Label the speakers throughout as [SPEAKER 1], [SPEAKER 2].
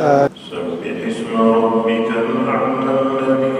[SPEAKER 1] آه. سبح اسم ربك الأعلى الذي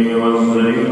[SPEAKER 1] والسليم